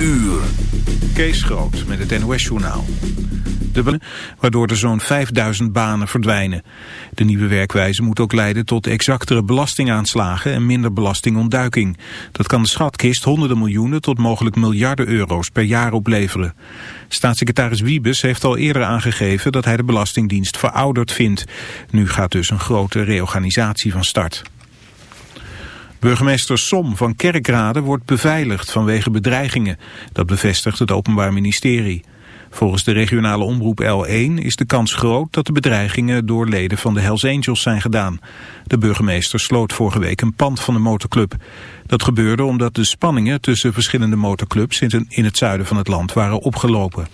uur. Kees Groot met het NOS-journaal. Waardoor er zo'n 5000 banen verdwijnen. De nieuwe werkwijze moet ook leiden tot exactere belastingaanslagen en minder belastingontduiking. Dat kan de schatkist honderden miljoenen tot mogelijk miljarden euro's per jaar opleveren. Staatssecretaris Wiebes heeft al eerder aangegeven dat hij de Belastingdienst verouderd vindt. Nu gaat dus een grote reorganisatie van start. Burgemeester Som van Kerkrade wordt beveiligd vanwege bedreigingen. Dat bevestigt het Openbaar Ministerie. Volgens de regionale omroep L1 is de kans groot dat de bedreigingen door leden van de Hells Angels zijn gedaan. De burgemeester sloot vorige week een pand van de motorclub. Dat gebeurde omdat de spanningen tussen verschillende motorclubs in het zuiden van het land waren opgelopen.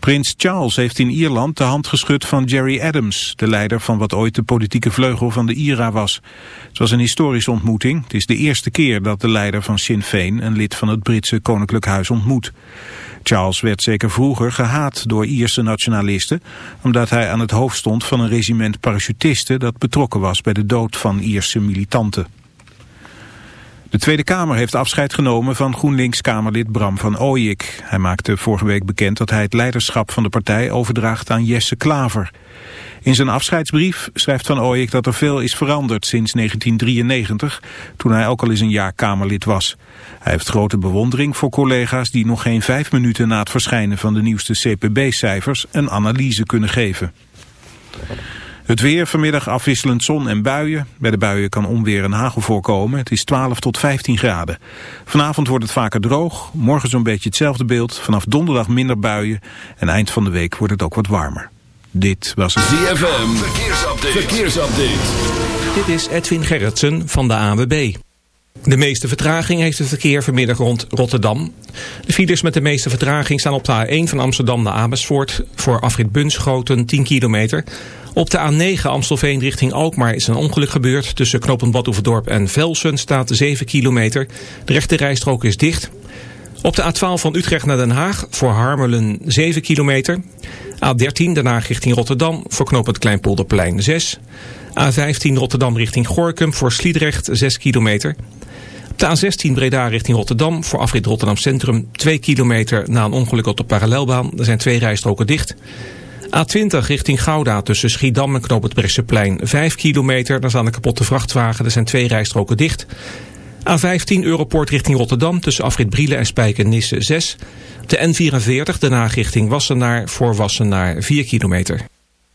Prins Charles heeft in Ierland de hand geschud van Jerry Adams, de leider van wat ooit de politieke vleugel van de IRA was. Het was een historische ontmoeting. Het is de eerste keer dat de leider van Sinn Féin een lid van het Britse Koninklijk Huis ontmoet. Charles werd zeker vroeger gehaat door Ierse nationalisten, omdat hij aan het hoofd stond van een regiment parachutisten dat betrokken was bij de dood van Ierse militanten. De Tweede Kamer heeft afscheid genomen van GroenLinks-Kamerlid Bram van Ooyik. Hij maakte vorige week bekend dat hij het leiderschap van de partij overdraagt aan Jesse Klaver. In zijn afscheidsbrief schrijft Van Ooyek dat er veel is veranderd sinds 1993, toen hij ook al eens een jaar Kamerlid was. Hij heeft grote bewondering voor collega's die nog geen vijf minuten na het verschijnen van de nieuwste CPB-cijfers een analyse kunnen geven. Het weer vanmiddag afwisselend zon en buien. Bij de buien kan onweer en hagel voorkomen. Het is 12 tot 15 graden. Vanavond wordt het vaker droog. Morgen zo'n beetje hetzelfde beeld. Vanaf donderdag minder buien. En eind van de week wordt het ook wat warmer. Dit was het ZFM. Verkeersupdate. Verkeersupdate. Dit is Edwin Gerritsen van de AWB. De meeste vertraging heeft het verkeer vanmiddag rond Rotterdam. De files met de meeste vertraging staan op de A1 van Amsterdam naar Amersfoort... voor afrit Bunschoten 10 kilometer. Op de A9 Amstelveen richting Alkmaar is een ongeluk gebeurd. Tussen knooppunt Badhoevedorp en Velsen staat 7 kilometer. De rechte rijstrook is dicht. Op de A12 van Utrecht naar Den Haag voor Harmelen 7 kilometer. A13 Den Haag richting Rotterdam voor knooppunt Kleinpolderplein 6. A15 Rotterdam richting Gorkum voor Sliedrecht 6 kilometer. De A16 Breda richting Rotterdam voor afrit Rotterdam Centrum 2 kilometer na een ongeluk op de parallelbaan. Er zijn twee rijstroken dicht. A20 richting Gouda tussen Schiedam en Knoop het Bresseplein 5 kilometer. Daar staan een kapotte vrachtwagen. Er zijn twee rijstroken dicht. A15 Europort richting Rotterdam tussen afrit Brielen en Spijken-Nisse 6. De N44 daarna richting Wassenaar voor Wassenaar 4 kilometer.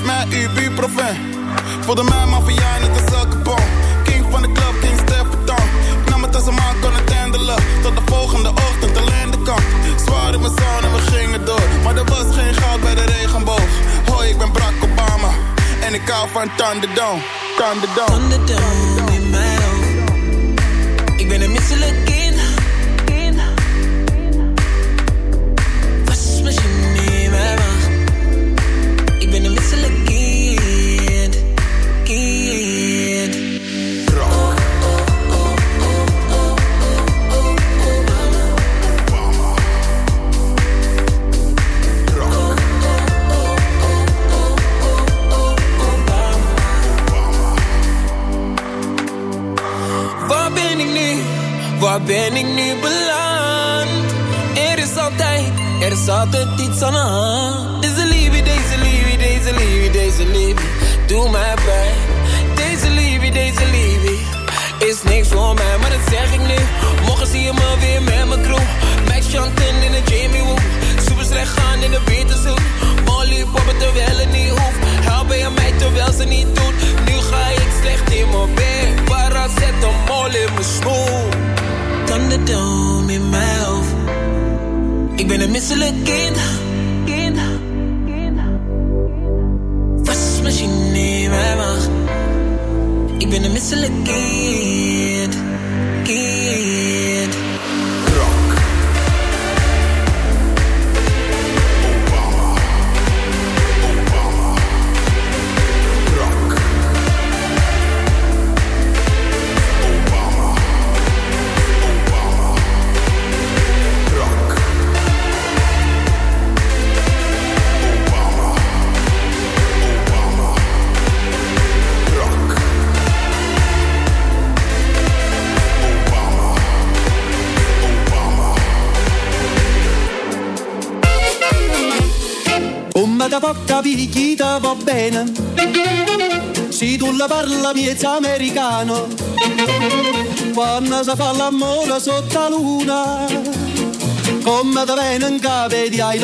Geef mij buurproven. Voelde mij maffia als elke bom. King van de club, King Stefan. Ik nam het als een man kon het handelen. Tot de volgende ochtend alleen de kant. Zwaar in mijn zon en we gingen door. Maar er was geen goud bij de regenboog. Hoi, ik ben Barack Obama. En ik hou van Thunderdome. Thunderdome. Thunderdome in mijn hoofd. Ik ben een misselijk altijd iets aan de hand. Deze liefde, deze liefde, deze liefde, deze liefde. Doe mij pijn. Deze liefde, deze liefde. Is niks voor mij, maar dat zeg ik nu. Morgen zie je me weer met mijn crew. Max Chanten in de Jamie Woo. Super slecht gaan in de Beterzoek. Molly poppen terwijl het niet hoeft. Helpen je mij terwijl ze niet doet. Nu ga ik slecht in mijn bed. Para zet een mol in mijn smoel. Thunderdome ben een misselijk kind. Kind. Kind. Wasmachine in mijn maag. Ik ben een misselijk kind. Kind. Come da porta picchita va bene. Se tu la parla miezza americano. Quando si fa l'amore sotto la luna Come da bene in capo di I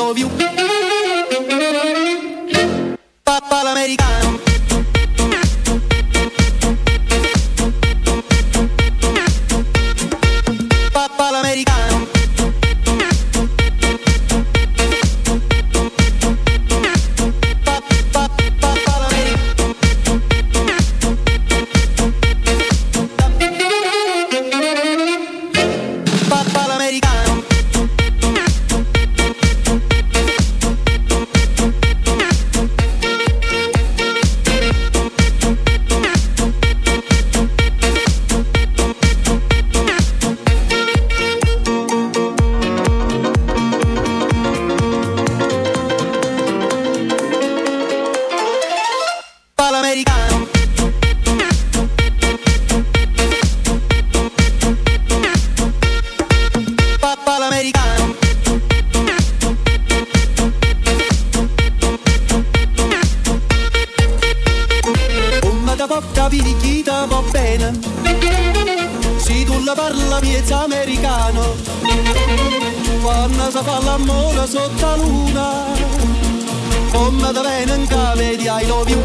Come da bene in cave di I love you.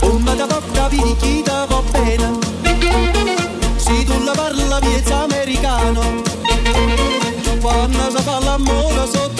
Come da porta picchita va bene Se tu la parla miezza americano. Quando si fa l'amore sotto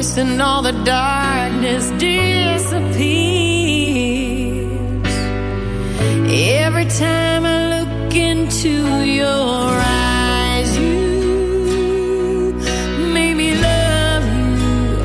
and all the darkness disappears. Every time I look into your eyes you made me love you.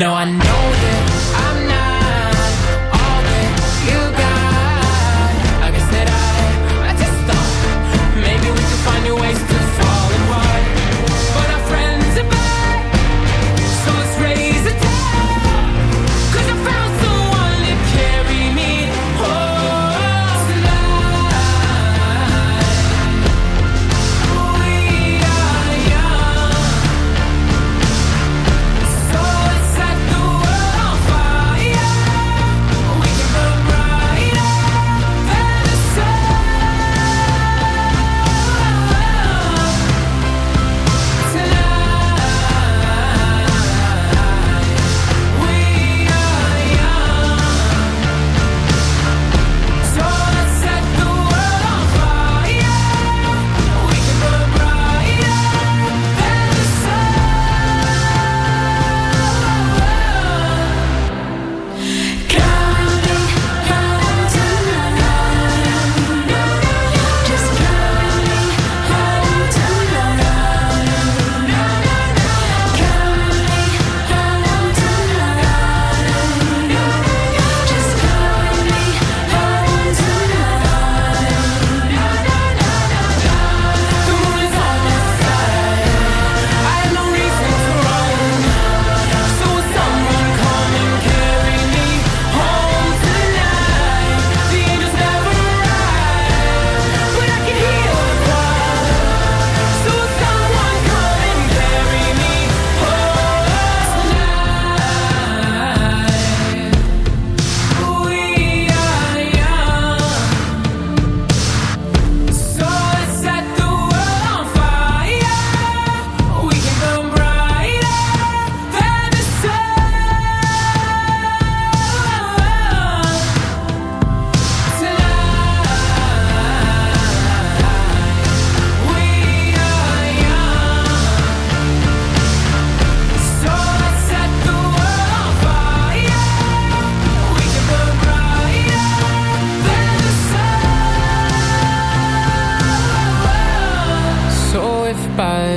No, I know.